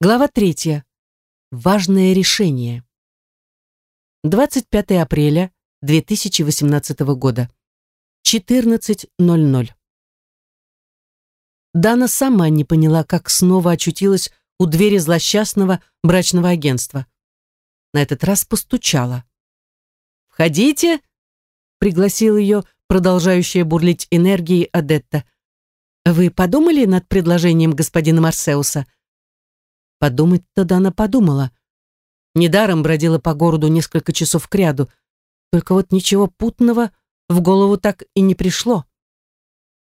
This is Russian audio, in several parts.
Глава третья. Важное решение. 25 апреля 2018 года. 14.00. Дана сама не поняла, как снова очутилась у двери злосчастного брачного агентства. На этот раз постучала. «Входите!» — пригласил ее продолжающая бурлить энергией Адетта. «Вы подумали над предложением господина Марсеуса?» Подумать-то Дана подумала. Недаром бродила по городу несколько часов кряду, только вот ничего путного в голову так и не пришло.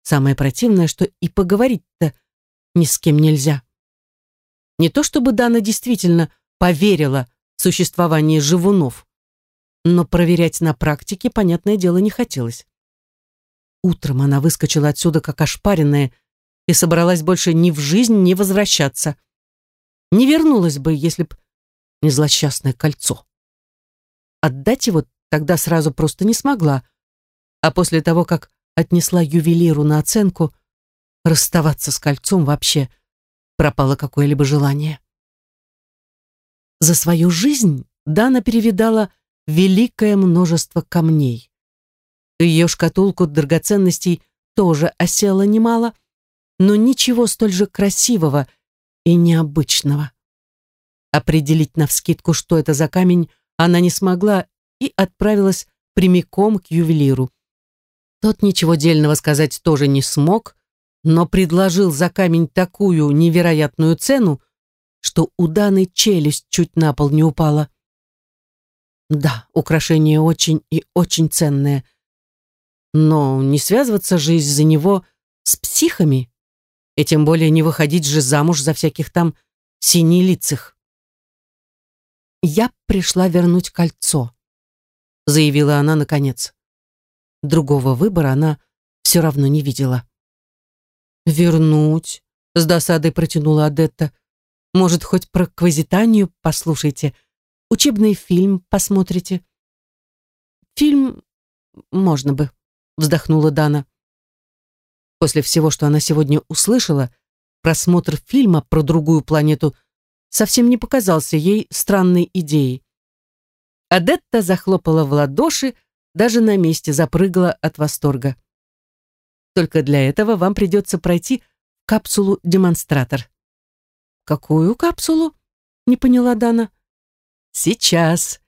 Самое противное, что и поговорить-то ни с кем нельзя. Не то чтобы Дана действительно поверила в существование живунов, но проверять на практике, понятное дело, не хотелось. Утром она выскочила отсюда как ошпаренная и собралась больше ни в жизнь не возвращаться. Не вернулась бы, если б не злосчастное кольцо. Отдать его тогда сразу просто не смогла, а после того, как отнесла ювелиру на оценку, расставаться с кольцом вообще пропало какое-либо желание. За свою жизнь Дана перевидала великое множество камней. Ее шкатулку драгоценностей тоже осело немало, но ничего столь же красивого и необычного. Определить навскидку, что это за камень, она не смогла и отправилась прямиком к ювелиру. Тот ничего дельного сказать тоже не смог, но предложил за камень такую невероятную цену, что у Даны челюсть чуть на пол не упала. Да, украшение очень и очень ценное. Но не связываться же из-за него с психами и тем более не выходить же замуж за всяких там синелицых. «Я пришла вернуть кольцо», — заявила она наконец. Другого выбора она все равно не видела. «Вернуть?» — с досадой протянула Адетта. «Может, хоть про Квазитанию послушайте? Учебный фильм посмотрите?» «Фильм можно бы», — вздохнула Дана. После всего, что она сегодня услышала, просмотр фильма про другую планету совсем не показался ей странной идеей. Адетта захлопала в ладоши, даже на месте запрыгала от восторга. Только для этого вам придется пройти капсулу-демонстратор. «Какую капсулу?» — не поняла Дана. «Сейчас».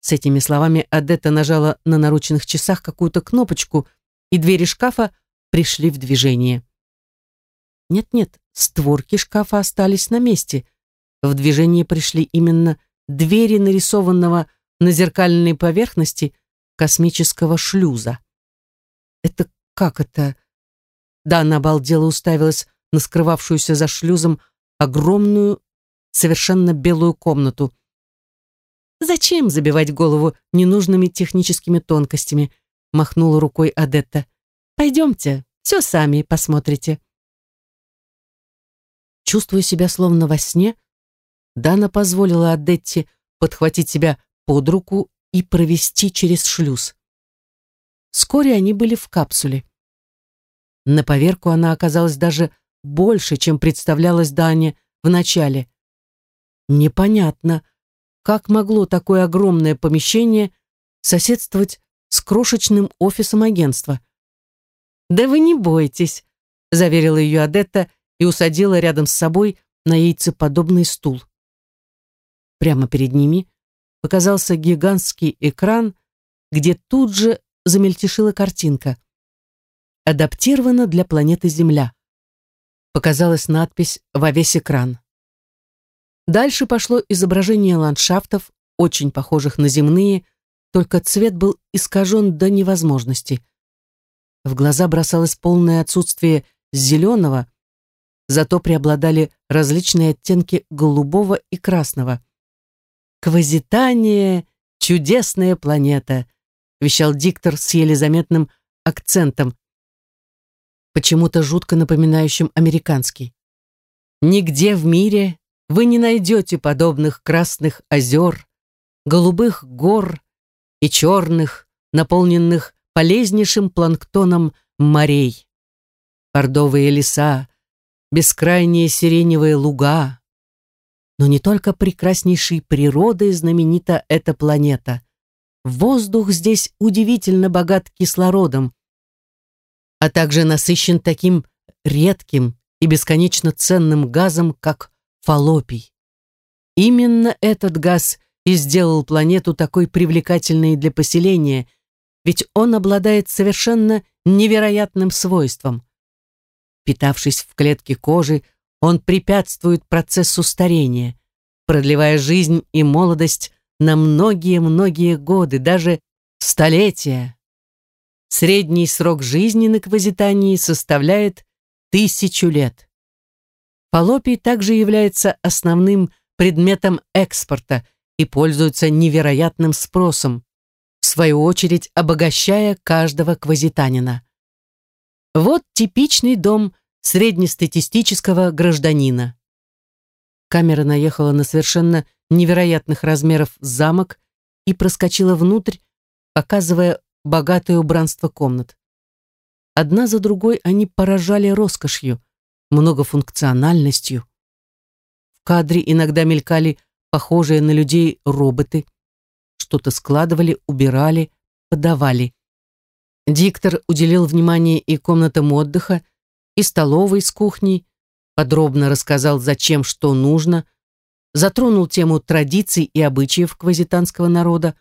С этими словами Адетта нажала на наручных часах какую-то кнопочку, и двери шкафа пришли в движение. Нет-нет, створки шкафа остались на месте. В движение пришли именно двери нарисованного на зеркальной поверхности космического шлюза. Это как это? Да, она обалдела уставилась на скрывавшуюся за шлюзом огромную, совершенно белую комнату. «Зачем забивать голову ненужными техническими тонкостями?» махнула рукой Адетта. «Пойдемте, все сами посмотрите. Чувствуя себя словно во сне, Дана позволила Адетте подхватить себя под руку и провести через шлюз. Вскоре они были в капсуле. На поверку она оказалась даже больше, чем представлялась Дане в начале. Непонятно, как могло такое огромное помещение соседствовать с крошечным офисом агентства. «Да вы не бойтесь», — заверила ее Адетта и усадила рядом с собой на яйцеподобный стул. Прямо перед ними показался гигантский экран, где тут же замельтешила картинка. Адаптирована для планеты Земля. Показалась надпись во весь экран. Дальше пошло изображение ландшафтов, очень похожих на земные, только цвет был искажен до невозможности — в глаза бросалось полное отсутствие зеленого, зато преобладали различные оттенки голубого и красного. «Квазитания — чудесная планета», — вещал диктор с еле заметным акцентом, почему-то жутко напоминающим американский. «Нигде в мире вы не найдете подобных красных озер, голубых гор и черных, наполненных полезнейшим планктоном морей. Бордовые леса, бескрайние сиреневые луга, Но не только прекраснейшей природой знаменита эта планета. Воздух здесь удивительно богат кислородом, а также насыщен таким редким и бесконечно ценным газом, как фаллопий. Именно этот газ и сделал планету такой привлекательной для поселения, ведь он обладает совершенно невероятным свойством. Питавшись в клетке кожи, он препятствует процессу старения, продлевая жизнь и молодость на многие-многие годы, даже столетия. Средний срок жизни на Квазитании составляет тысячу лет. Фаллопий также является основным предметом экспорта и пользуется невероятным спросом, в свою очередь обогащая каждого квазитанина. Вот типичный дом среднестатистического гражданина. Камера наехала на совершенно невероятных размеров замок и проскочила внутрь, показывая богатое убранство комнат. Одна за другой они поражали роскошью, многофункциональностью. В кадре иногда мелькали похожие на людей роботы, что-то складывали, убирали, подавали. Диктор уделил внимание и комнатам отдыха, и столовой с кухней, подробно рассказал, зачем что нужно, затронул тему традиций и обычаев квазитанского народа,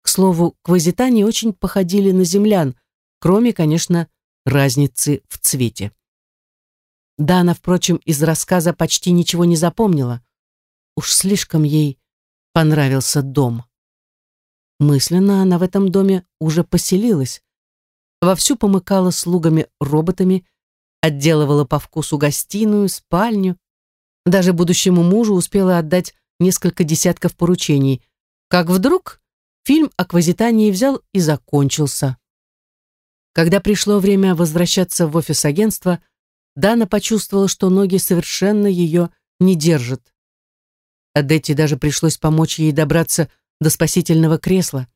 к слову, квазитане очень походили на землян, кроме, конечно, разницы в цвете. Дана, впрочем, из рассказа почти ничего не запомнила. Уж слишком ей понравился дом. Мысленно она в этом доме уже поселилась. Вовсю помыкала слугами-роботами, отделывала по вкусу гостиную, спальню. Даже будущему мужу успела отдать несколько десятков поручений. Как вдруг Фильм о Квазитании взял и закончился. Когда пришло время возвращаться в офис агентства, Дана почувствовала, что ноги совершенно ее не держат. Адетте даже пришлось помочь ей добраться до спасительного кресла.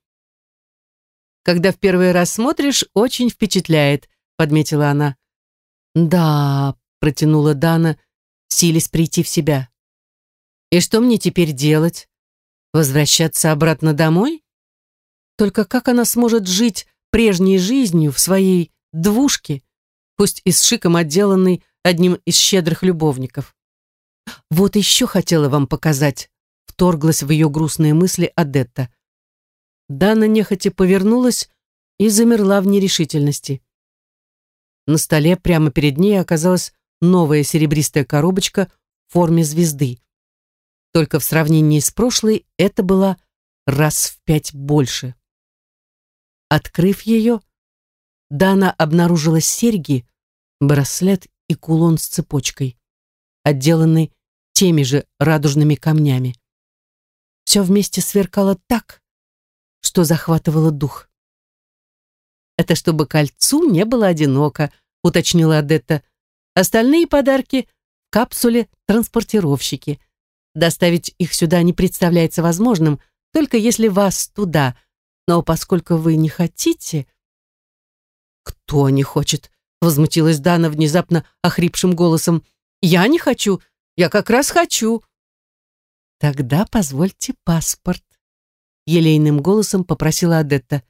«Когда в первый раз смотришь, очень впечатляет», — подметила она. «Да», — протянула Дана, силясь прийти в себя. «И что мне теперь делать? Возвращаться обратно домой?» Только как она сможет жить прежней жизнью в своей двушке, пусть и с шиком отделанной одним из щедрых любовников? Вот еще хотела вам показать, вторглась в ее грустные мысли Адетта. Дана нехотя повернулась и замерла в нерешительности. На столе прямо перед ней оказалась новая серебристая коробочка в форме звезды. Только в сравнении с прошлой это была раз в пять больше. Открыв ее, Дана обнаружила серьги, браслет и кулон с цепочкой, отделанный теми же радужными камнями. Все вместе сверкало так, что захватывало дух. «Это чтобы кольцу не было одиноко», — уточнила Адетта. «Остальные подарки в капсуле транспортировщики. Доставить их сюда не представляется возможным, только если вас туда — но поскольку вы не хотите...» «Кто не хочет?» — возмутилась Дана внезапно охрипшим голосом. «Я не хочу, я как раз хочу». «Тогда позвольте паспорт», — елейным голосом попросила Адетта.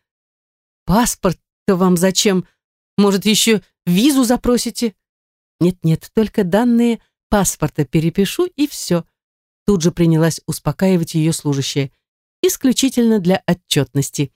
«Паспорт-то вам зачем? Может, еще визу запросите?» «Нет-нет, только данные паспорта перепишу, и все». Тут же принялась успокаивать ее служащая исключительно для отчетности.